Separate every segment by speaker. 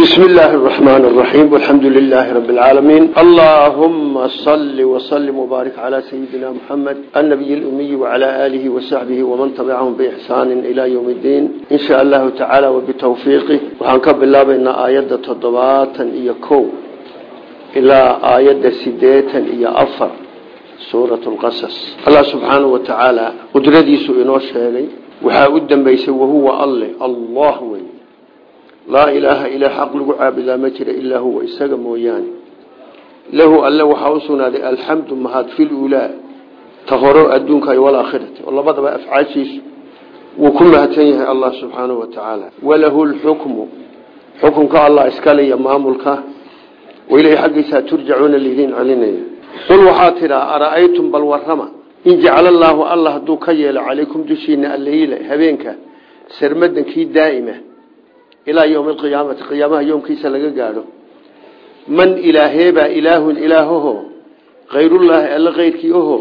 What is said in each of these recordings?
Speaker 1: بسم الله الرحمن الرحيم والحمد لله رب العالمين اللهم صل وسلم وبارك على سيدنا محمد النبي الأمي وعلى آله وصحبه ومن تبعهم بإحسان إلى يوم الدين إن شاء الله تعالى وبتوفيقه وحنكب الله بأن آيات تضباطا إيكو إلى آيات سديتا إيا أفر سورة القصص الله سبحانه وتعالى قدردي سئنوش هذي وحاودا بيس وهو الله الله وين laa ilaaha ilaa xaq lagu caabudaa ma jira ilaa huwa isaga mooyaane. Lahu alle waxaa u sugnaaday alxamdu mahad filulaa ta horo adduunka walaakhirati oo labadaba afcaashiisu wuu ku mahadsan yahay allah subxaanahu wa tacaala walahu lxukmu xukunka allah iskale iyo maamulka. Ilay xaggiisaa turjacuuna lidiin celinaya qul waxaa tidhaa ara'aytum bal warrama? In jacala allaahu allah hadduu ka yeelo calaykum dushiina alleyla habeenka sarmadankii daa'ima ilaa ywmi alqiyaamati qiyaamaha yoomkiisa laga gaadho. Man ilaaheebaa ilaahun ilaahoho kayrullaahi alla keyrkii oho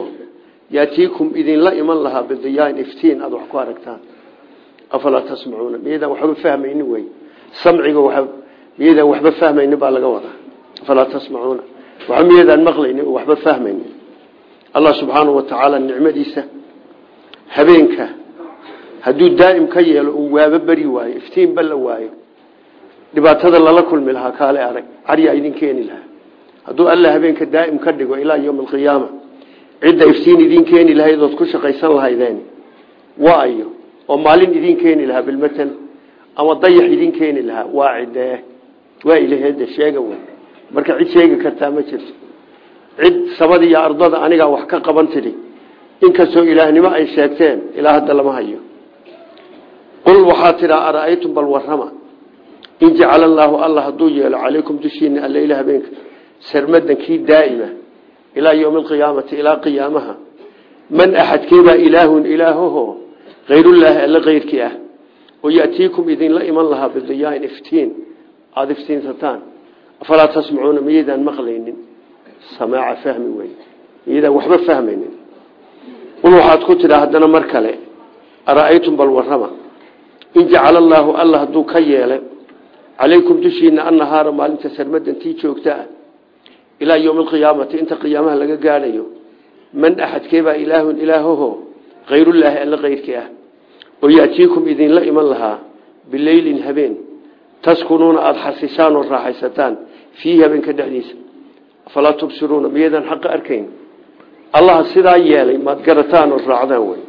Speaker 1: yaatiikum idinla iman lahaa bidiyaain iftiin aada wax ku aragtaan. Afalaa tasmacuuna miyaydaan waxba fahmayni wey. Samciga miyaydaan waxba fahmayni baa laga wadaa. Afalaa tasmacuuna waxa miyaydaan maqlayni oo waxba fahmayni allah subxaanahu wa tacaala nicmadiisa habeenka hadduu daa'im ka yeelo un waaba beri waayo iftiinba la waayo dhibaatada lala kulmi lahaa kaale arag caryaa idin keeni lahaa. Hadduu alla habeenka daa'im ka dhigo ilaa yowma alqiyaama cidda iftiin idin keeni lahayd ood ku shaqaysan lahaydeen waa oo maalin idin keeni lahaa bilmatan ama dayax idin keeni lahaa waa cidee waa ilaheede sheega wey marka cid sheegi kartaa ma jirto. Cid samada iyo ardada anigaa wax ka qaban tidhi inkastoo ilaahnimo ay sheegteen ilaa hadda lama hayo qul waxaa tidhaa ara'aytum bal warrama? In jacala allaahu alla hadduu yeelo calaykum dushiina alleyla habeenka sarmadankii daa'ima ilaa yowmi alqiyaamati ilaa qiyaamaha. Man axadkeebaa ilaahun ilaahoho kayrullaahi alla keyrkii ah. Oo ya'tiikum idinla iman lahaa bidiyaain iftiin. Aada iftiinsataan afalaa tasmacuuna miyaydaan maqlaynin? Samaaca fahmi wey miyaydaan waxba fahmaynin? Qul waxaad ku tidhaa haddana mar kale ara'aytum bal warrama in jacala allaahu alla hadduu ka yeelay calaykum dushiina annahaara maalinta sarmadantii joogta ah ilaa yowmi alqiyaamati inta qiyaamaha laga gaadhayo man axadkeebaa ilaahun ilaahoho kayrullaahi alla keyrkii ah oo ya'tiikum idinla iman lahaa bileylin habeen taskunuuna aada xasishaan oo raaxaysataan fiihi habeenka dhexdiisa afalaa tubsiruuna miyaydaan xaqa arkayn allaha sidaa yeelay maad garataan oo raacdaan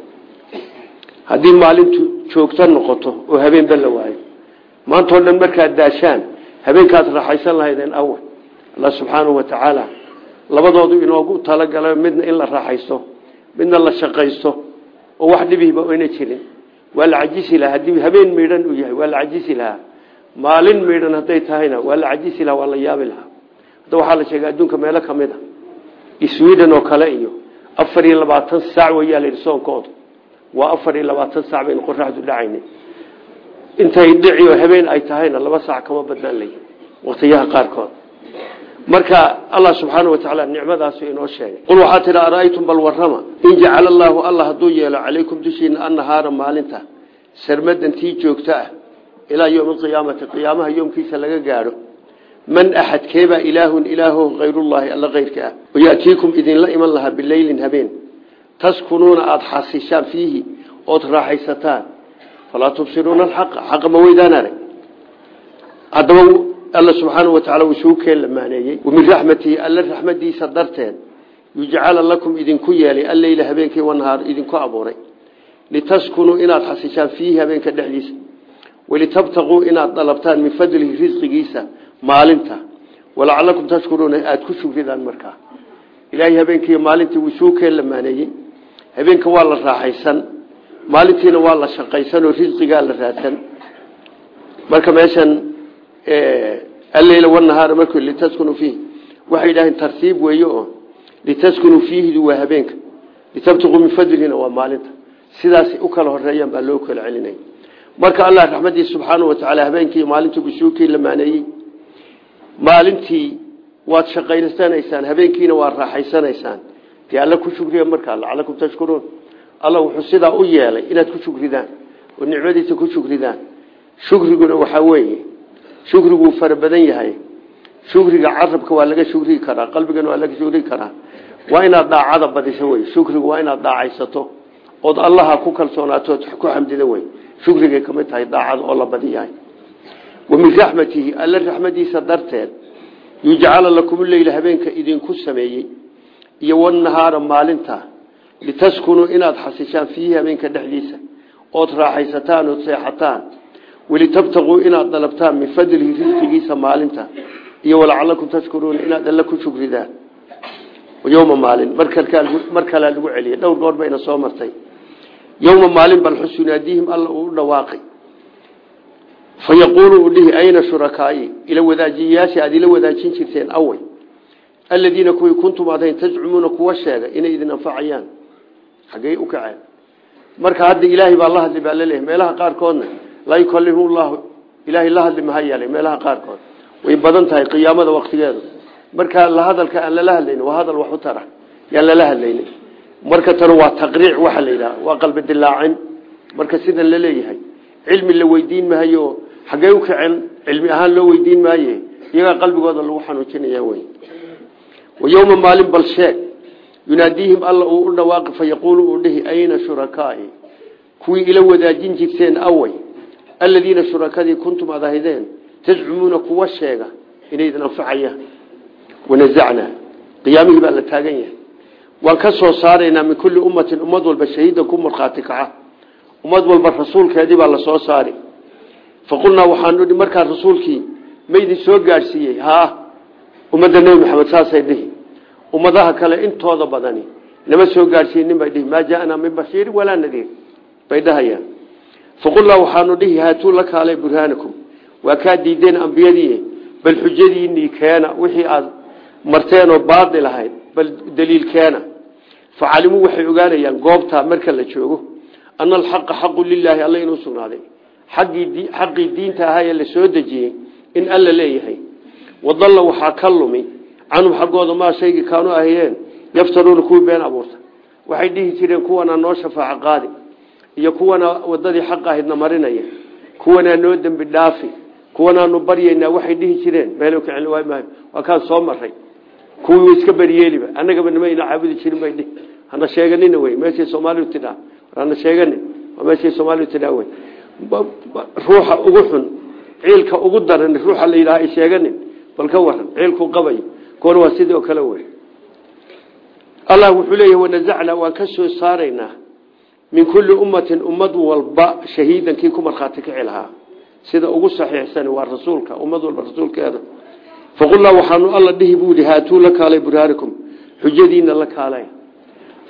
Speaker 1: joogto noqoto oo habeenba la waayo. Maantao dhan markaad daashaan habeenkaad raaxaysan lahaydeen awa allah subxaanahu wa tacaala labadoodu inoogu talagala midna in la raaxaysto midna la shaqaysto oo wax dhibihiba oyna jirin. Waa la cajisi lahaa. Haddii habeen miidhan uu yahay waa la cajisi maalin miidhan hadday tahayna waa la cajisi lahaa waa la yaabi lahaa. Hadda waxaa la sheegay adduunka meelo ka mid a sweden oo kale iyo afar iyo labaatan saac wayaa la yidhi soonkooda waa afar iyo labaatan saac baynu qoraxdu dhacayna intay dhici oo habeen ay tahayna laba saac kama badnaan lay waqtiyaha qaarkood. Marka allah subxaana wa tacaala nicmadaasu inoo sheegay. Qul waxaa tidhi ara'aytum bal warrama? In jacala allaahu alla hadduu yeelo calaykum dushiina annahaara maalinta sarmadantii joogto ah ilaa yowmi alqiyaamati qiyaamaha yoomkiisa laga gaadho. Man axadkeebaa ilaahun ilaaho kayrullaahi alla keyrka ah? Oo ya'tiikum taskunuuna aada xasishaan fiihi ood raaxaysataan. Falaa tubsiruuna alxaqa xaqa ma weydaan arag haddaba alla subxaanau wa tacala wuu isugu keen lamaaneeyey wamin raxmatihi alla raxmadiisa darteed yujcala lakum idinku yeelay alleyla habeenkii wanahaar idinku abuuray. Litaskunuu inaad xasishaan fiihi habeenka dhexdiisa. Walitabtaquu inaad dalabtaan min fadlihi risqigiisa maalinta. Walacalakum tashkuruuna aada ku shugridaan markaa. Ilaahay habeenkii maalintii wuu isugu keen lamaaneeyey habeenka waa la raaxaysan maalintiina waa la shaqaysan oo risqigaa la raadsan. Marka meeshan alleyla wanahaara mark litaskunuu fiihi waxay yidhaaheen tartiib weeye oo litaskunuu fiihidu waa habeenka. Litabtaquu min fadlihina waa maalinta. Sidaasay u kala horeeyaan baa loo kala celinaya marka allah raxmadiisa subxaanau wa tacaala habeenkii maalintii busuukii lamaaneeyey maalintii waad shaqaysanaysaan habeenkiina waad raaxaysanaysaan dee ku shugriya markaa lacalakum tashkuruun. Alla wuxuu sidaa u yeelay inaad ku shugridaan oo nicmadiisa ku shugridaan shukriguna waxaa weeye shukrigu wuu yahay. Shukriga carabka waa laga shukrii karaa qalbigana waa laga shukrii karaa. Waa inaad daacada badiso wey shukrigu waa inaad daacaysato. Ood allaha ku kalsoonaato ku xamdida wey shukrigay ka mid tahay daacada oo la badiyahay wa min raxmatihi alla raxmadiisa darteed yujcala lakum leyla habeenka idinku sameeyey iyo wanahaara maalinta litaskunuu inaad xasishaan fiihi habeenka dhexdiisa ood raaxaysataan ood seexataan. Walitabtaquu inaad dalabtaan min fadlihi risqigiisa maalinta iyo walacalakum tashkuruuna inaad alla ku shukridaan yowma maalin mar kalea lagu celiyay dhowr goor bayna soo martay. Yowma maalin bal xus yunaadiihim alla uu u dhawaaqay. Fa yaquulu uu dhihi ayna shurakaayi ila wadaajiyayaashii aad ila aladiina kuwii kuntum adayn tajcumuuna kuwa sheega inay idin anfacayaan. Xaggey u kaceen. Marka hadda ilaahay baa la hadli baa la leeyahay meelaha qaarkoodna laa yukallimu llahu ilaahay la hadli maha yeelay meelaha qaarkood. Way badan tahay qiyaamada waktigeedu marka la hadalka aan lala hadlayni waa hadal wax u tara. Yaan lala hadlayni marka tan waa taqriic waxa la yidhaha waa qalbi dilaacin marka sidan la leeyahay cilmi la weydiin maayo xaggey u kaceen cilmi ahaan loo weydiin maaye iyagaa qalbigooda lagu xanuujinaya wey wayowma maalin bal sheeg yunaadiihim alla uu u dhawaaqi fa yaquulu uu dhihi ayna shurakaai kuwii ila wadaajin jirteen awey aladiina shurakadii kuntum ad ahaydeen tazcumuuna kuwa sheega inay idin anfacayaan wanazacnaa qiyaamihii baa la taagan yahay waan ka soo saaraynaa min kulli ummatin ummad walba shahiidan ku markhaati kaca ummad walba rasuulkeedii baa la soo saari faqulnaa waxaanu hi markaa rasuulkii ummadaha kale intooda badani nama soo gaadhsiinin bay dhihi maa jaaanaa min bashiirin walaa nadiir bay dhahayaan. Faqulnaa waxaanu dhihi haatuu la kaalay burhaanakum waa kaa diideen ambiyadii bal xujadiinii keena wixii aad marteenoo baadil ahayd bal daliil keena. Facalimuu waxay ogaanayaan goobtaa marka la joogo ana alxaqa xaqu lilaahi alla inuu sugnaaday. Xaqii diinta ahaa la soo dejiyey in alla leeyahay. Wadalla waxaa ka lumi canhum xaggooda maa shaygii kaanu ahayeen yaftaruuna kuwii been abuurta waxay dhihi jireen kuwanaa noo shafaaco qaadi iyo kuwana wadadii xaq ahaydna marinaya kuwanaa noo dembi dhaafi kuwanaanu baryaynaa waxay dhihi jireen meel kacel waay maayo waa kaan soo maray kuwii iska beriyeeliba annagaba nimayna caabudi jirin bay dhihi hana sheeganina wey meeshay soomaalidu tidhaa hana sheeganin waa meeshay soomaalidu tidhaa wey ruuxa ugu xun ciilka ugu daran ruuxa la yidhaha sheeganin bal ka waran ciilku qabayo kuwana waa sidii oo kale wey allah wuxuu leeyahy wanazacnaa waan ka soo saaraynaa min kulli ummatin ummad walba shahiidan kii ku markhaati kici lahaa. Sida ugu saxiixsan waa rasuulka ummad walba rasuulkeeda. Faqulnaa waxaanu alla dhihi buuhi haatuu la kaalay burhaanikum xujadiina la kaalay.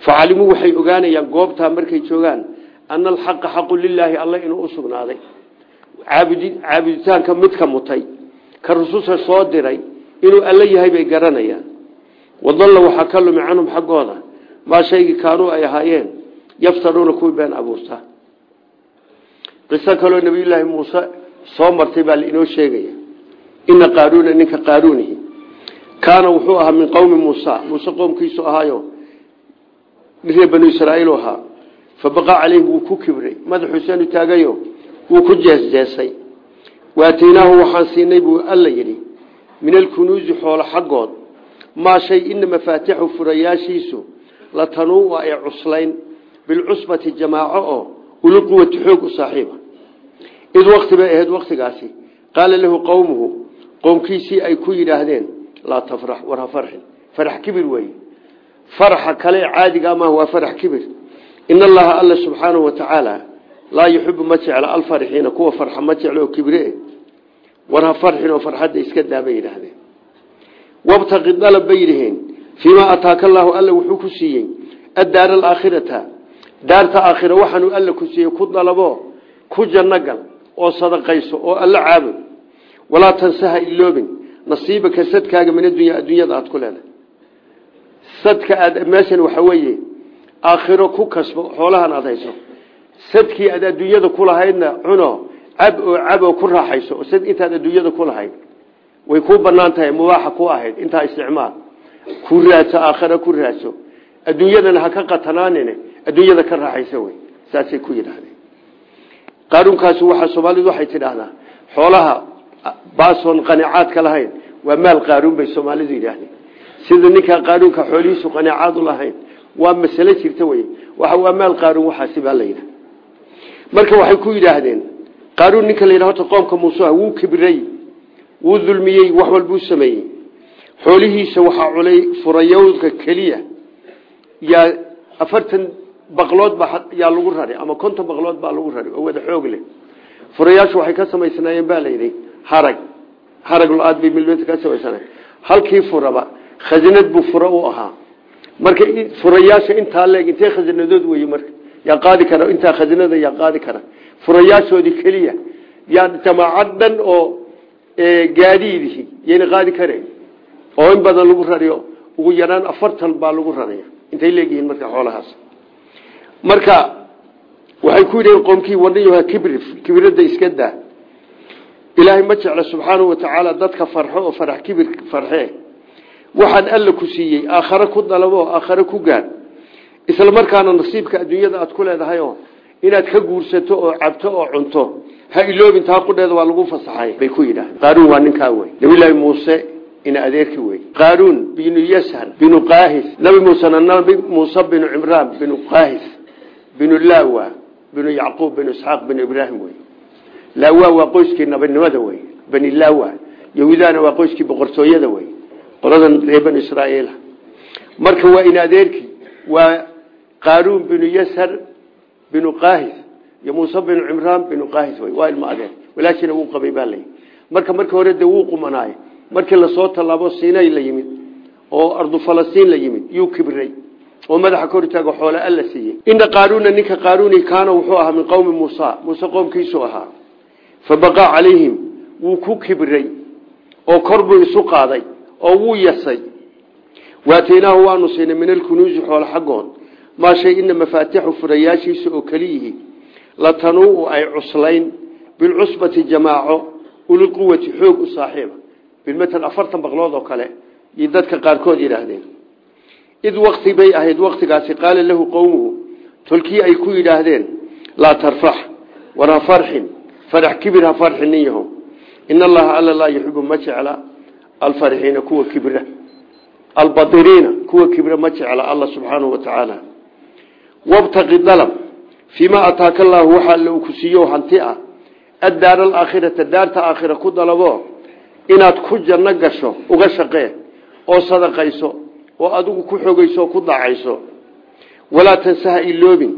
Speaker 1: Facalimuu waxay ogaanayaan goobtaa markay joogaan ana alxaqa xaqu lilaahi alla inuu u caabuditaanka midka mutay ka rususha soo diray inuu alla yahay bay garanayaan. Wadalla waxaa ka lumi canhum xaggooda. Maa shaygii kaanuu ay ahaayeen yaftaruuna kuwii been abuurta. Qiso kaloo nabiyullaahi muuse soo martay baa lainoo sheegaya. Ina qaaruuna ninka qaaruunihi kaana wuxuu ahaa min qowmi muusa. Muuse qoomkiisu ahaayo. Reer banu israaiil ahaa. Fabaqaa caleyhi wuu ku kibray. Madaxuusanu taagayo wuu ku jeesjeesay waataynaahu waxaan siinay buu alla yidhi min alkunuusi xoolo xaggood maa shay ina mafaatixu furayaashiisu la tanuu ay cuslayn bilcusbati jamaaco oo ulu quwati xoog u saaxiiba. Id wakti bay ahayd waktigaasi qaala lahu qowmuhu qoomkiisii ay ku yidhaahdeen laa tafrax war ha farxin. Farax kibir wey faraxa kale caadiga maaha waa farax kibir. In allaha alla subxaanahu watacaala laa yuxibu ma jecla alfarixiina kuwa farxa ma jeclo oo kibre war ha farxin oo farxadda iska daa bay yidhaahdeen. Wabtaqi dalab bay yidhaheen. Fiimaa ataaka allaahu alla wuxuu ku siiyey? Addaara alaakhirata daarta aakhira waxaanuu alla ku siiyey ku dalabo ku janno gal oo sadaqayso oo alla caabud walaa tansaha iloobin nasiibaka sadkaaga min adunya adduunyada aad ku leedahay. Sadka aad meeshan waxa weeye aakhiro ku kasbo xoolahan aad hayso. Sadkii aad adduunyada ku lahaydna cuno cab oo cab oo ku raaxayso sad intaad adduunyada ku lahayd way kuu bannaan tahay ku ahayd intaa isticmaal. Ku raadso aakhira ku raadso. Adduunyadana ha ka qatanaanin adduunyada ka raaxaysa wey saasay ku yidhaahdeen. Qaaruunkaasi waxaa soomaalidu waxay tidhaahdaa xoolaha baasoon qanicaadka lahayn waa maal qaaruun bay soomaalidu yidhaahdeen. Sida ninkaa qaaruunka xoolihiisu qanicaad u lahayn waa masale jirta wey waa maal qaaruun waxaasi baa marka waxay ku yidhaahdeen qaaruun ninka la yidhaha horta qoomka muuse wuu kibray wuu dulmiyey wax walbuu sameeyey. Xoolihiisa waxaa culay furayowdka keliya. Yaa afartan baqlood ba yaa lagu raray ama konton baqlood baa lagu raray oo wada xoog leh. Furayaashu waxay ka samaysnaayeen baa layidhi harag harag lo'aad bay ka samaysanayen halkii furaba khasinad buu fura u ahaa. Marka furayaasha intaa leeg intee khasinadood weye marka? Yaa qaadi kara intaa khasinada yaa qaadi kara furayaashoodii keliya yaa jamaacad dhan oo gaadiidihi yayna qaadi kareen. Oo in badan lagu rariyo ugu yaraan afartan baa lagu raraya intay leegyihiin marka xoolahaas. Marka waxay ku yidhaheen qoomkii wadhayoha kibri kibirada iska daa. Ilaahay ma jecla subxaanahu watacaala dadka farxo oo farax kibir farxee waxaan alla ku siiyey aakhare ku dalabo aakhare ku gaad isla markaana nasiibka adduunyada aad ku leedahay oo inaad ka guursato oo cabto oo cunto. Ha iloobin taa qudheeda waa lagu fasaxay bay ku yidhahdeen. Qaaruun waa ninkaa wey nabillaahi muuse ina adeerki wey qaaruun binu yashar binu qaahis. Nabi muusena nabi muuse binu cimraan binu qaahis binu lawa binu yacquub binu isxaaq binu ibraahim wey lawa waa qoyskii nabinimada wey bani lawa yahuudana waa qoyskii boqortooyada wey qoladan reer banu israa'iil. Marka waa in adeerkii waa qaaruun binu yashar binu qaahis iyo muuse binu cimraan binu qaahis wey waa ilmo adeer walaashina wuu qabay baa layi marka markii hore dee wuu qumanaayo markii la soo tallaabo siinay la yimid oo ardu falastiin la yimid yuu kibray oo madaxa kor taago xoole alla siiyey ina qaaruuna ninka qaaruuni kaana wuxuu ahaa min qowmi muusa muuse qoomkiisu ahaa fa baqaa calayhim wuu ku kibray oo kor buu isu qaaday oo wuu yasay waataynaahu maa shay ina mafaatixu furayaashiisa oo keliyihi latanuu ay cuslayn bilcusbati jamaaco uliquwati xoog u saaxiiba. Bilmatan afartan baqlood oo kale iyo dadka qaarkood yidhaahdeen. Id wakti bay ahayd waktigaasi qaala lahu qowmuhu tolkii ay ku yidhaahdeen laa tarfax war ha farxin farax kibir ha farxin nin yaho. In allaha alla laa yuxibu ma jecla alfarxiina kuwa kibra albadiriina kuwa kibra ma jecla alla subxaanahu wa wabtaqi dalab fiimaa ataaka allaahu waxa alla uu ku siiyo hanti ah addaara alaakhirata daarta aakhira ku dalabo inaad ku janno gasho uga shaqee oo sadaqayso oo adigu ku xogayso oo ku dacayso. Walaa tansaha iloobin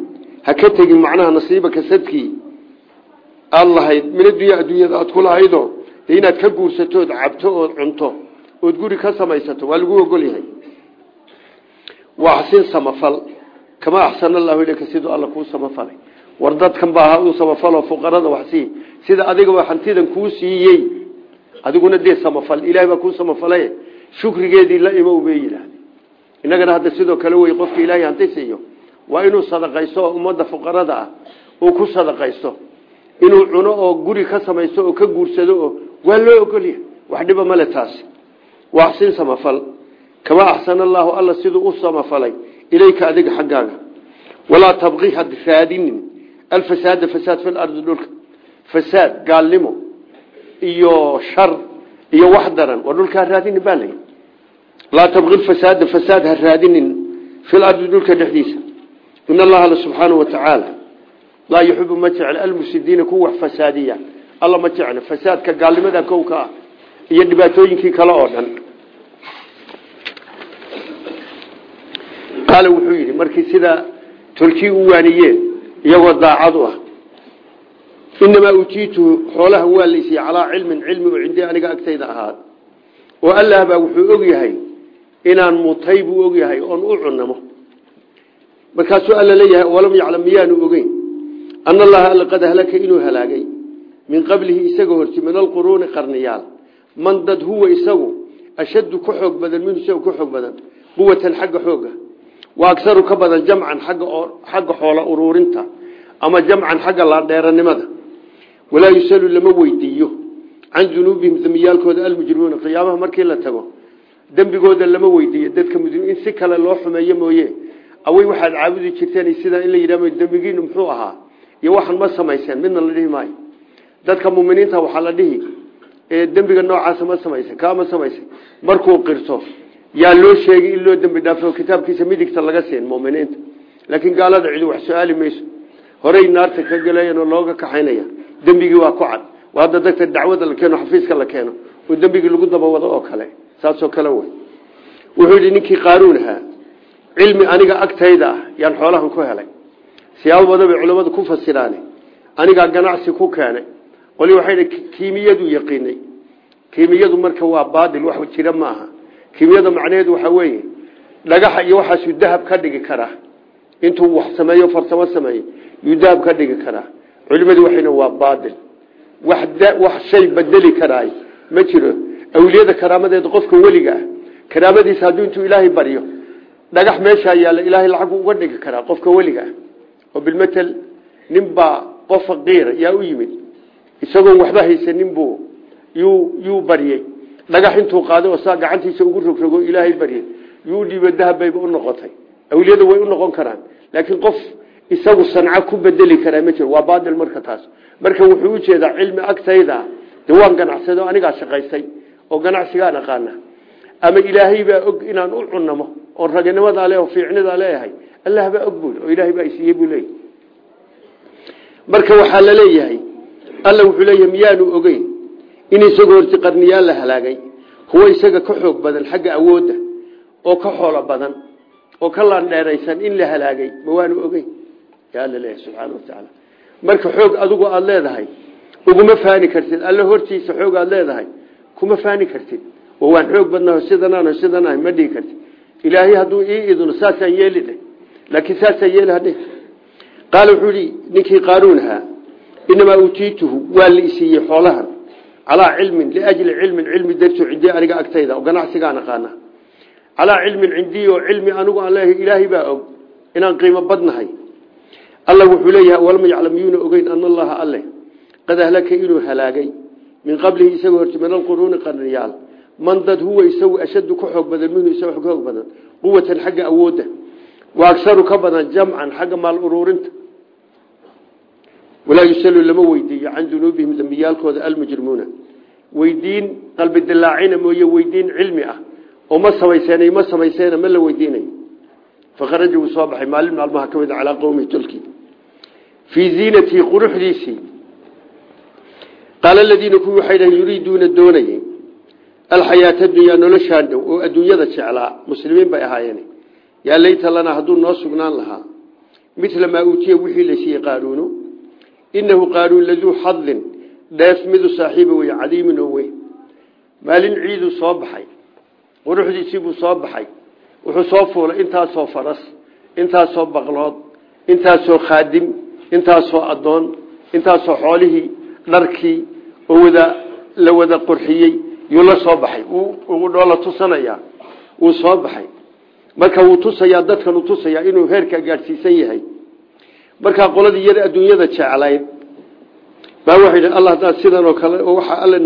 Speaker 1: ha ka tegin macnaha nasiibaka sadkii aada lahayd min addunya adduunyada aad ku lahaydo dee inaad ka guursato ood cabto ood cunto ood guri ka samaysato waa lagu ogol yahay. Waa axsin samafal kama axsana allahu ileyka siduu alla kuu samafalay war dadkan baa ha uu samafalo fuqarada waxsii sida adigaba hantidan kuu siiyey adiguna dee samafal ilahay baa kuu samafalay shukrigeedii la imow bay yidhaahde innagana hadda sidoo kale wey qofka ilaahay hanti siiyo waa inuu sadaqaysto oo ummadda fuqarada ah uu ku sadaqaysto inuu cuno oo guri ka samaysto oo ka guursado oo waa loo ogolyahay wax dhiba male taasi waa axsin samafal kama axsana siduu u samafalay ilayka adiga xaggaaga walaa tabqi had raadinin alfasaada fasaad fi lardi dhulka fasaad gaalnimo iyo shar iyo wax daran war dhulkaa raadinin baa layi laa tabqi fasaada fasaad ha raadinin fi lardi dhulka dhexdiisa in allaha alla subxaanahu wa tacaala laa yuxibu ma jecla almufsidiina kuwa wax fasaadiya alla ma jecla fasaadka gaalnimada kow ka ah iyo dhibaatooyinkii kale oo dhan qaala wuxuu yidhi markii sidaa tolkii u waaniyeen iyagoo daacad u ah. Inamaa utiituhu xoolaha waa laysiiye calaa cilmin cilmi oo cindii aniga agtayda ahaad. Oo allah baa wuxuu og yahay inaan mutay buu og yahay oon u cunamo markaasuu alla leeyahay walam yaclam miyaanu ogeyn. Ana allaha alla qad halaka inuu halaagay. Min qablihi isaga horti min alquruuni qarniyaal. Man dad huwa isagu ashaddu ka xoog badan minhu isagu ka xoog badan. Quwatan xagga xooga wa agsaru ka badan jamcan xagga xoola uruurinta ama jamcan xagga laadheeranimada walaa yusalu lama weydiiyo. Can dunuubihim dembiyaalkooda almujrimuuna qiyaamaha markii la tago dembigooda lama weydiiyo. Dadka mujrimiin si kale loo xumeeyo mooye. Awey waxaad caabudi jirteen sidaa in la yidhahdo dembigiinu muxuu ahaa iyo waxaan ma samayseen midna la dhihi maayo. Dadka muminiinta waxaa la dhihi dembiga noocaasa ma samaysay kaama samaysay markuu qirto yaa loo sheegay in loo dembi dhaafo kitaabkiisa midigta laga siin muminiinta. Laakiin gaalada cidi wax su'aali horey naarta ka galayan oo looga kaxaynaya. Dembigii waa ku cad. Waa hadda dacwada la keeno xafiiska la keeno. Oo dembigii lagu daba oo kale. Saasoo kale wey wuxuu yidhi ninkii qaaruun ahaa cilmi aniga agtayda ah yaan xoolahan ku helay. Siyaabo badan bay culammadu ku fasiraan anigaa ganacsi ku keenay. Qoli waxay kiimiyadu yaqiinay. Kiimiyadu marka waa baadil wax jira ma kiimiyada macnaheedu waxaa weeye dhagaxa iyo waxaasuu dahab ka dhigi karaa intuu wax sameeyo farsamo sameeyo yuu dahab ka dhigi karaa culimadu waxayna waa baadil. Wax shay bedeli karaay. Ma jiro. Awliyada karaamadeeda qofka weliga ah karaamadiisa hadduu intuu ilaahay baryo dhagax meeshaa yaalla ilaahay lacagu uga dhigi karaa qofka weliga ah. Oo bilmatel ninbaa qof faqiira yaa u yimid. Isagoon waxba haysanin buu yuu yuu baryey dhagax intuu qaaday oo saa gacantiisa ugu rogrogo ilaahay baryey yuu dhiibo dahab bayba u noqotay. Awliyada way u noqon karaan. Laakiin qof isagu sanca ku bedeli karaa ma jiro. Waa baadil marka taas. Marka wuxuu u jeedaa cilmi agtayda. De waan ganacsado anigaa shaqaystay oo ganacsigaan aqaana ama ilaahay baa og inaan u cunamo oon raganimadaa le oo fiicnidaa leeyahay allah baa og oo ilaahay baa isiiye buu marka waxaa la leeyahay alla wuxuu leeyahay miyaanu ogeyn in isagoo horti qarniyaal la halaagay. Kuwa isaga ka xoog badan xagga awoodda oo ka xoolo badan oo ka laandheeraysan in la halaagay. Ma waanu ogeyn? Yaa alla leeyahay subxaana watacaala marka xoog adigu aada leedahay uguma faani kartid. Alle hortiisa xoog aada leedahay kuma faani kartid. Oo waan xoog badnaho sidanaan sidanaah ma dhihi kartid. Ilaahay hadduu ii idno saasaan yeeli dheh. Laakiin saasaan yeeli hadheh qaala ninkii qaaruun ahaa inamaa uutiituhu waa la isiiyey xoolahan calaa cilmin liajli cilmin cilmi darto cindii aniga agtayda ganacsigaan aqaana. Calaa cilmin cindii oo cilmi anigu aan leeyahay ilaahay baa og inaan qiimo badnahay. Alla wuxuu leeyahay walma yaclam yuuna ogeyn ana allaha alle? Qad ahlaka inuu halaagay. Min qablihi isagoo horti min alquruuni qarniyaal. Man dad huwa isagu ashadu ka xoog badan minhu isaga ka xoog badan. Quwatan xagga awoodda wa ka badan jamcan xagga maal uruurinta walaa yusalu lama weydiiyo can dunuubihim dembiyaalkooda almujrimuuna weydiin qalbi dilaacina mooye weydiin cilmi ah. Oo ma samayseen ma samayseena ma la weydiinayo fakharaja wuu soo baxay maalin maalmaha ka mid a calaa qowmihi tolkii fii ziinatii quruxdiisii qaala aladiina kuwii waxay dhahen yuriiduuna doonayey alxayaata adunyaa noloshaan dhow oo adduunyada jeclaa muslimiin bay ahaayeen. Yaa layta lanaa hadduu noo inahu qaaruun laduu xadin dheef midu saaxiiba wey cadiimin oo weyn maalin ciiduu soo baxay quruxdiisiibuu soo baxay wuxuu soo fuulay intaasoo faras intaasoo baqlood intaasoo khaadim intaasoo addoon intaasoo xoolihii dharkii oo wada la wada qurxiyey yuu la soo baxay uu dhoola tusanayaa wuu soo baxay marka wuu tusayaa dadkan tusayaa inuu heerkaa gaadhsiisan yahay markaa qoladii yar adduunyada jeclayd baa waxay dhi alla haddaad sidan oo kale oo waxa alla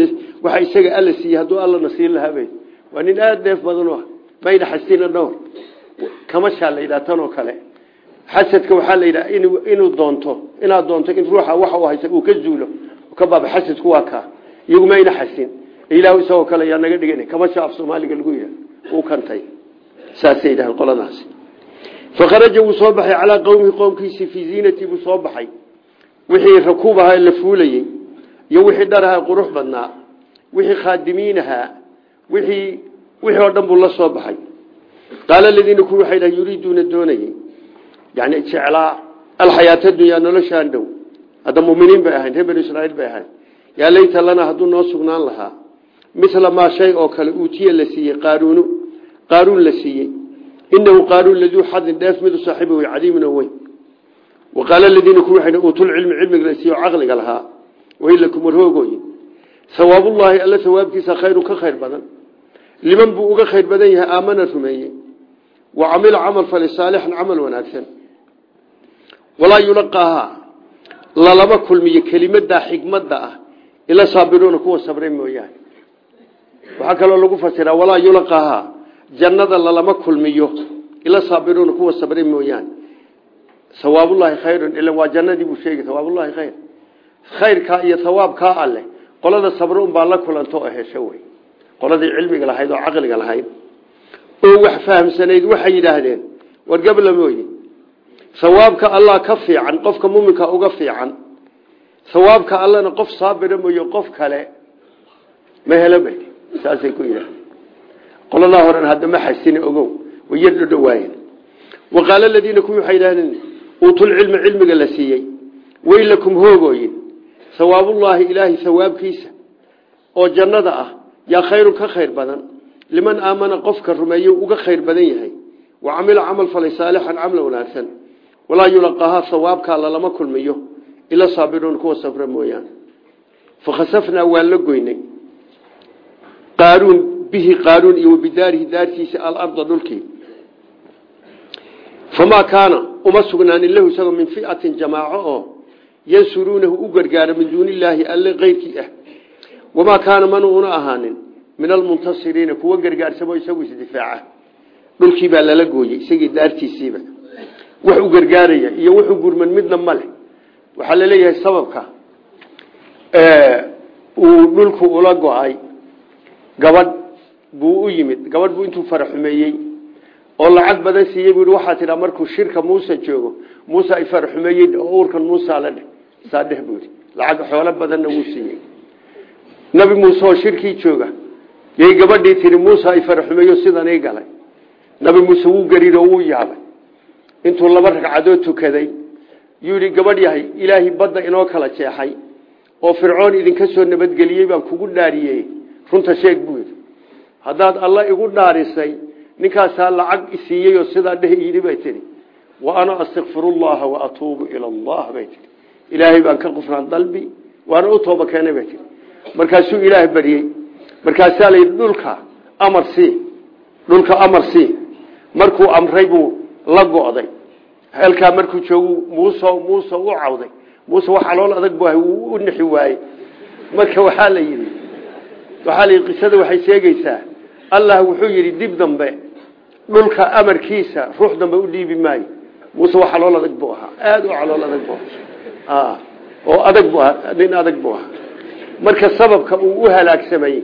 Speaker 1: waxa isaga alla siiyey hadduu allana siin lahaabay waa nin aada dheef badan u ah mayna xasina dhowr. Kamashaa la yidhaha oo kale. Xasadka waxaa la yidhaha in inuu doonto inaad doonto in ruuxa waxa uu haysa uu ka zuulo ka baaba xasadku waa kaa. Iyagu mayna xasin ilaahu isagoo kale yaa naga dhigan kamasha af soomaaliga lagu yidhaha uu kantay. Saasay yidhahaan qoladaasi fakharaja wuu soo baxay calaa qowmihi qoomkiisii fii ziinatii buu soo baxay wixii rakuub ahaa la fuulayey iyo wixii dhar ahaa qurux badnaa wixii khaadimiin ahaa wixii wixii oo dhan buu la soo baxay qaala aladiina kuwi waxay dhahay yuriiduuna doonayey yani jeclaa alxayaata dunyaa noloshaan dhow hadda muminiin bay ahayn reer banu israaiil bay ahayn yaa layta inahu qaaruun laduu xadin dheef midu saaxiiba wey cadiimin oo weyn wa qaala aladiina kuwi waxay uutulcilmi cilmiga la siiye oo caqliga lahaa waylakum warhoogooyi hawaabullaahi alla sawaabkiisa khayrun ka khayr badan liman buu uga khayr badan yahay aamana rumeeye wa camila camal fali saalixan camal wanaagsan walaa yulaqaaha lalama kulmiyo kelimadaa xikmadda ah ila saabiruuna kuwa sabray mooyaane waxaa kaloo lagu jannada lalama kulmiyo. Ila saabiruuna kuwa sabray mooyaane hawaabullaahi khayrun. Ila waa jannadii buu sheegay hawaabullaahi khayr. Khayrkaa iyo hawaabkaa alleh. Qolada sabro unbaa la kulanto oo hesho wey. Qoladii cilmiga lahayd oo caqliga lahayd. Oo wax fahamsanayd waxay yidhaahdeen war gabla mooye. Sawaabka allah ka fiican qofka muminka uga fiican. Sawaabka allana qof saabira mooye qof kale ma helo saasay ku yidhahdeen qoladaa horen haddama xasine ogow way yar dhodhowaayeen wa qaala aladiina kuwii waxay yidhahdeen uutulcilma cilmiga la siiyey weylakum hoogooyin sawaabullaahi ilaahay sawaabkiisa oo jannada ah yaa khayrun ka khayr badan liman aamana qofka rumeeyo uga khayr badan yahay wa camila camal falay saalixan camal wanaagsan walaa yulaqahaa sawaabka alla lama kulmiyo ila saabiruun kuwa safra mooyaane fakhasafnaa waan la goynay qaaruun bihi qaaruun iyo wabidaarihi daartiisa alarda dhulkii famaa kaana uma sugnaanin lahu isagoo min fiatin jamaaco oo yansuruunahu u gargaara min duuni illaahi alle keyrkii ah. Wamaa kaana mana una ahaanin min almuntasiriina kuwa gargaarsamo isagu isdifaaca. Dhulkii baa lala gooyey isagii daartiisiiba. Wax u gargaaraya iyo wuxuu gurman midna ma leh. Waxaa buu u yimid gabadh buu intuu faraxumeeyey oo lacag badan siiyey buu waxaa tidhaa markuu shirka muuse joogo muuse ay faraxumeeyey oo uurkan muusa la dheh saa dheh buu yidhi lacag xoolo badanna wuu siiyey. Nabi muuse oo shirkii jooga yay gabadhii tihi muuse ay faraxumeeyo sidan ii galay. Nabi muuse wuu gariiro wuu yaabay. Intuu laba ragcadood tukaday yuu yidhi gabadh yahay ilaahay badda inoo kala jeexay oo fircoon idinka soo nabadgeliyey baan kugu dhaariyey runta sheeg yidhi haddaad alla igu dhaarisay ninkaasaa lacag isiiyey oo sidaa dheh yidhi bay tihi wa ana astakfirullaha wa atuubu ila allah bay tihi ilaahay baan ka qufraan dalbi waana u tooba keenay bay tihi markaasuu ilaahay baryey markaasaa layidhi dhulka amar sii dhulka amar sii. Markuu amray buu la go'day. Halkaa markuu joogu muuse muuse u cawday. Muuse wax calool adag bu wuu u nixi waayey. Marka waxaa la yidhi waxaa la yidhi qisada waxay sheegaysaa allah wuxuu yidhi dib dambe dhulka amarkiisa ruux dambe u dhiibi maayo. Muuse wax calool adag buu ahaa. Aada u calool adag bu oo adag bu nin adag buu ahaa. Marka sababka uu u halaagsamay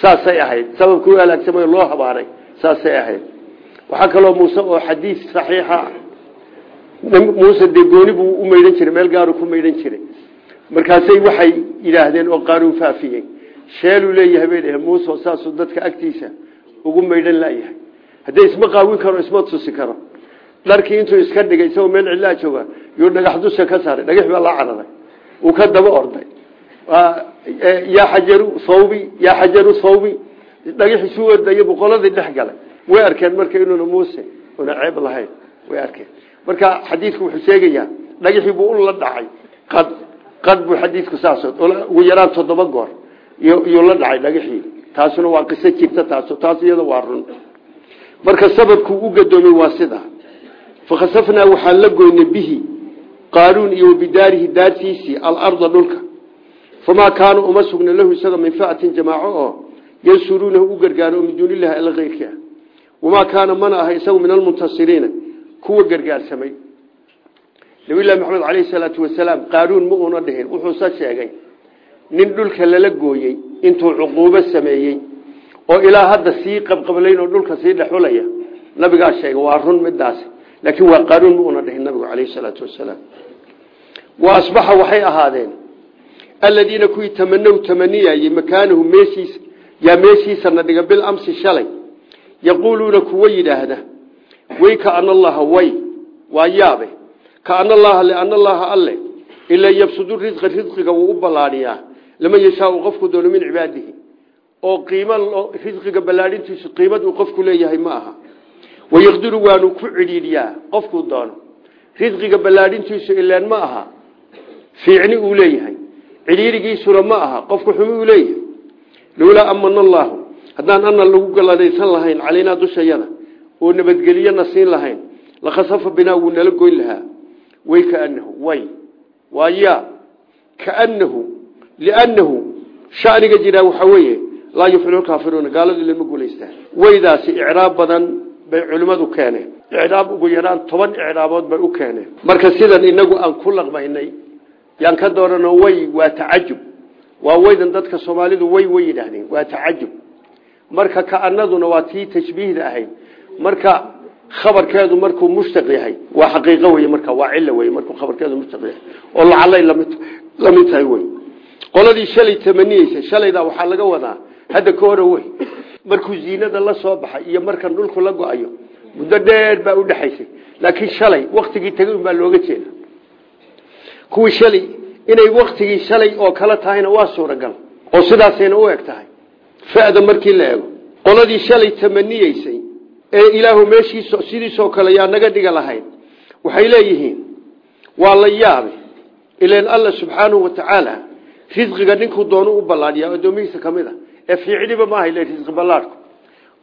Speaker 1: saasay ahayd. Sababka u halaagsamay loo habaaray saasay ahayd. Waxaa kaloo muuse oo xadiis saxiixa muuse dee gooni buu u maydhan jiray meel gaaru ku maydhan jiray. Markaasay waxay yidhaahdeen oo qaanuun faafiyey sheeluu leeyahay bay dhaheen muuse saasuu dadka agtiisa ugu maydhan layahay haddee isma qaawin karo isma tusi karo. Dharkii intuu iska dhigay isagoo meel cidlaa jooga yuu dhagax dusha ka saaray dhagax baa la cararay. Uu ka daba orday. Yaa xajaru thawbi yaa xajaru thawbi dhagaxii suu ordaya buu qoladii dhex galay. Way arkeen marka inuuna muuse una ceeb lahayn. Way arkeen. Marka xadiidku wuxuu sheegayaa dhagaxii buu u la dhacay. Qad qad buu xadiidku saas ugu yaraan toddoba goor iyuu la dhacay dhagaxii. Taasuna waa qiso jirta taas taas iyada waa run. Marka sababkuu u gadoomay waa sidaa fakhasafnaa waxaan la goynay bihi qaaruun iyo wabidaarihi daartiisii alarda dhulka. Famaa kaana uma sugna lahu isaga min fiatin jamaaco oo yansuruunahu u gargaaro min duuni illahi alla keyrkii ah wamaa kaana mana aha isagu min almuntasiriina kuwa gargaarsamay. Nabilahi maxamed caleyhi salaatu wasalaam qaaruun ma uuna dhihin wuxuuse sheegay nin dhulka lala gooyey intuu cuquubo sameeyey oo ilaa hadda sii qabqablayn oo dhulka sii dhexulaya nabigaa sheegay waa run midaas laakiin waa qaaruun ma uuna dhihin nabigu caleyhi salaatu wasalaam. Wa asbaxa waxay ahaadeen aladiina kuwii tamanow tamaniyayey makaanahu meeshiisa yaa meeshiisana dhiga bilamsi shalay yaquuluuna kuwa yidhaahda way kaana allaha way waa yaabe kaana allaha liana alle ilaa yabsudu risqa risqiga wuu u laman yashaau qofku doono min cibaadihi oo qiimo risqiga ballaadhintiisu qiimad uu qofku leeyahay ma aha wayaqdiru waanu ku cidhiidhiyaa qofkuu doono risqiga ballaadhintiisu ilaan ma aha fiicni uu leeyahay cidhiirigiisuna ma aha qofku xumi uu leeyahay lowlaa amana allaahu haddaan ana lagu galadaysan lahayn calaynaa dushayada oo nabadgeliyana siin lahayn lakhasafa binaa wuu nala goyn lahaa way kaanahu way liannahu shaniga jiraa waxaa weeye laa yufliu kaafiruuna gaaladu lama guulaystaan waydaasi icraab badan bay culimmadu keeneen icraab ugu yaraan toban icraabood bay u keeneen marka sidan inagu aan ku laqmaynay yaan ka doonano way waa tacajub waa weydan dadka soomaalidu way way yidhaahdeen waa tacajub marka kaanaduna waa tii tashbiihda ahayd marka khabarkeedu markuu mushtaq yahay waa xaqiiqo wey marka waa cilo wey markuu qoladii shalay tamaniyeysa shalaydaa waxaa laga wadaa hadda ka hore wey markuu ziinada la soo baxay iyo markan dhulku la go'ayo muddo dheer baa udhexaysay laakiin shalay waktigii tagay un baa looga jeeda. Kuwii shalay inay waktigii shalay oo kale tahayna waa suuragal oo sidaasayna u eg tahay fada markii la eego qoladii shalay tamaniyeysay ee ilaahu meeshiis sidiisoo kale yaa naga dhiga lahayd waxay leeyihiin waa la yaabe ilan alla subxaanahu watacaala risqiga ninkuu doono u ballaadhiyaa addoomihiisa ka mid a. Ee fiicniba maaha ile risqi ballaadhku.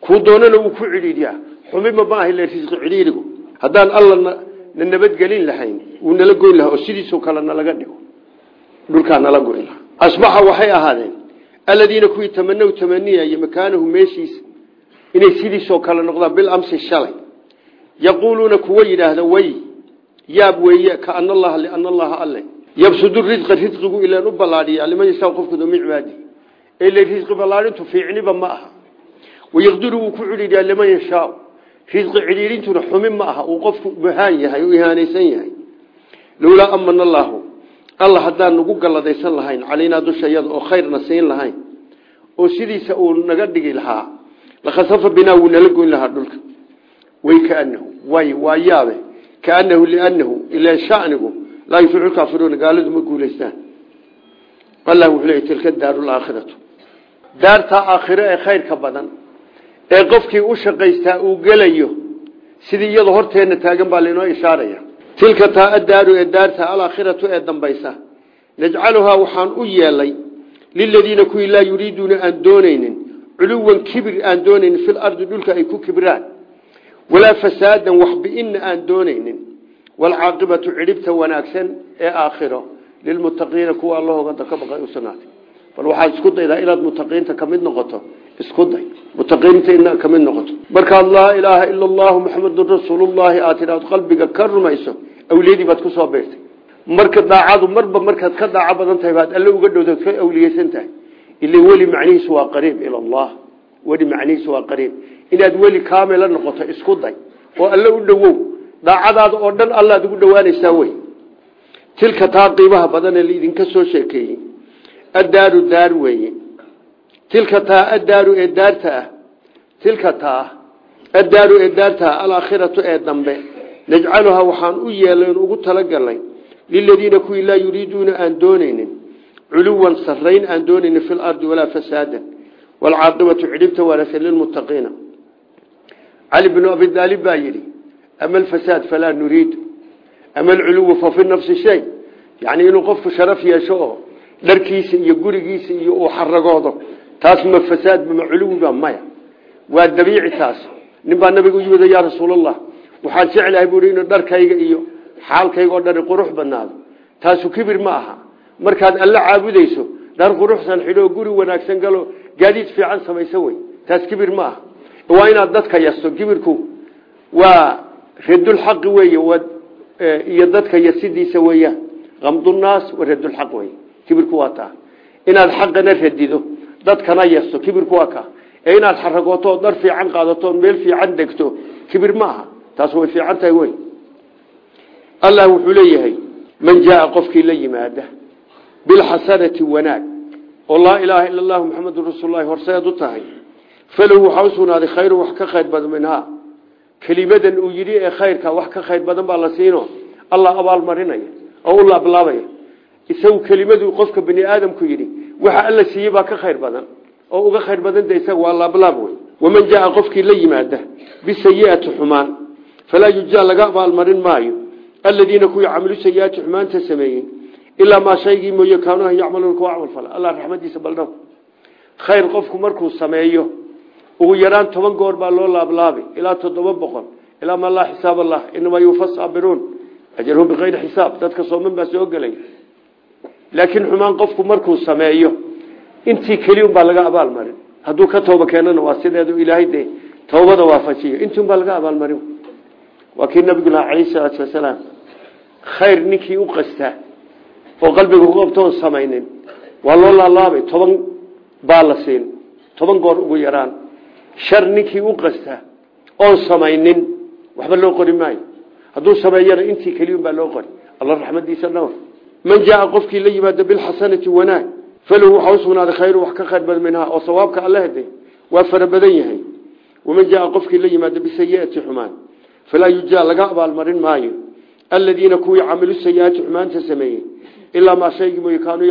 Speaker 1: Kuu doonana wuu ku cidhiidhiyaa xumiba maaha ile risqi cidhiidhigu haddaan alla na nabadgelin lahayn wuu nala goyn lahaa oo sidiisoo kale nalaga dhigo. Dhulkaa nala goyn lahaa. Asbaxa waxay ahaadeen aladiina kuwii tamanow tamaniyaya makaanahu meeshiisa inay sidiisoo kale noqdaan bilamsi shalay. Yaquuluuna kuwa yidhaahda way yaab weeye kaana allaha liana allaha alle yabsudu risqa risqigu ilaan u ballaadhiya liman yashaa qofkooda min cibaadi ila risqi ballaadhintu fiicniba ma aha wayaqdiru wuu ku cidhiidhiyaa liman yashaa risqi cidhiidhintuna xumin ma aha uu qofku muhaan yahay u ihaanaysan yahay lowlaa amana allaahu alla haddaan nagu galladaysan lahayn calaynaa dushayada oo khayrna siin lahayn oo sidiisa uu naga dhigi lahaa lakhasafa binaa wuu nala goyn lahaa dhulka way kaanahu way waa yaabe kaanahu lianahu ilan shanigu laa yufiicu lkaafiruuna gaaladu ma guulaystaan allah wuxuu leeyay tilka daaru laakhiratu daartaa aakhiro ee khayrka badan ee qofkii u shaqaystaa uu gelayo sidii iyadoo horteenna taagan baa lainoo ishaaraya tilka taa adaaru ee daarta alaakhiratu ee dambaysa najcaluhaa waxaan u yeelay liladiina kuwii laa yuriiduuna aan doonaynin culuwan kibir aan doonaynin filardi dhulka ay ku kibraan walaa fasaadan waxbi'inna aan doonaynin waalcaaqibatu cidhibta wanaagsan ee aakhiro lilmuttaqiina kuwa allahooga ka baqay u sugnaatay bal waxaad isku daydaa inaad mutaqiinta ka mid noqoto isku day mutaqiinta inaad ka mid noqoto markaad laa ilaaha ila allahu maxamedun rasuulullahi aad tidhaahdo qalbiga ka rumayso awliyadii baad ku soo beertay marka daacadu marba markaad ka daaco badan tahay baad alle uga dhowdaad ka awliyeysan tahay ila weli macnihiisu waa qariib ila allah weli macnihiisu inaad weli kaamila noqoto isku day oo alle u daacadaada oo dhan allaad ugu dhowaanaysaa wey. Tilka taa qiimaha badan ee laidinka soo sheekeeyey addaaru daar weeye. Tilka taa addaaru ee daarta ah tilka taa addaaru ee daarta ah alaakhiratu ee dambe najcaluhaa waxaan u yeelay ugu talagalnay liladiina kuwii laa yuriiduuna aan doonaynin culuwan sarayn aan doonaynin fi lardi walaa fasaadan waalcaaqibatu cidhibta wanaagsan lilmuttaqiina cali bnu abi daalib baa ama alfasaad falaa nuriidu ama alculuwu fa fi nafsi shay yacni inuu qofku sharaf yeesho oo dharkiisa iyo gurigiisa iyo uu xaragoodo taas ma fasaad ma culuwiba maya waa dabiici taas nin baa nabiga u yimid yaa rasuulallah waxaan jeclahay buui inuu dharkayga iyo xaalkayga oo dhani qurux badnaado taasu kibir ma aha markaad alle caabudayso dhar quruxsan xidho guri wanaagsan galo gaadiid fiican samayso wey taas kibir ma aha waa dadka yasto radulxaqi wey iyo dadka yasidiisa weeyaan kamdunaas wa radulxaq wey kibirku waa taa. Inaad xaqana radido dadkana yasto kibirku waa ka ee inaad xaragooto oo dhar fiican qaadato meel fiican degto kibir ma aha. Taas way fiican tahay wey allah wuxuu leeyahay man jaaa qofkii la yimaada bilxasanati wanaag oo laa ilaaha ila allahu maxamedun rasuululahi horseed u tahay kelimadan uu yidhi ee khayrka wax ka khayr badan baa la siino. Allah abaalmarinaya oo u laablaabaya isagu kelimaduu qofka bani aadamku yidhi waxa alla siiyey baa ka khayr badan oo uga khayr badanta isaga waa laablaab wey waman jaaa qofkii la yimaada bisayiati xumaan. Falaa yujaa laga abaalmarin maayo. Aladiina kuwii camilu sayiaati xumaanta sameeyey ilaa maa shaygii mooye kaanuuha yacmaluuna kuwa camal fala. Allah raxmadiisa baldhaw khayr qofku markuu sameeyo ugu yaraan toban goor baa loo laablaabay ilaa toddoba boqol ilaa ma laa xisaab allah inamaa yuufa saabiruun ajarhum xisaab dadka sooman baa soo gelay. Laakiin xumaan qofku markuu sameeyo intii keliun baa laga abaalmarin hadduu ka tooba keenana waa sideedu ilaahay dee toobada waafajiyo intiun baa laga abaalmarin waa kii nabigu lahaa calayhi salaatu wasalaam khayr u qastaa oo qalbiga ku qabtoon samaynin. Waa loo laalaabay toban baa la siin toban goor ugu yaraan shar ninkii u qasta oon samaynin waxba loo qori maayo. Hadduu sameeyana intii keliyun baa loo qori. Alla raxmadiisa dhowr. Man jaa qofkii la yimaado bilxasanati wanaag falahu waxaa usugnaaday khayru wax ka khayr badan minhaa oo sawaabka alle hade waa fara badan yahay. Waman jaa qofkii la yimaado bisayiati xumaan falaa yujaa laga abaalmarin maayo. Aladiina kuwii camilu sayiaati xumaanta sameeyey ilaa maa shaygii mooye kaanuu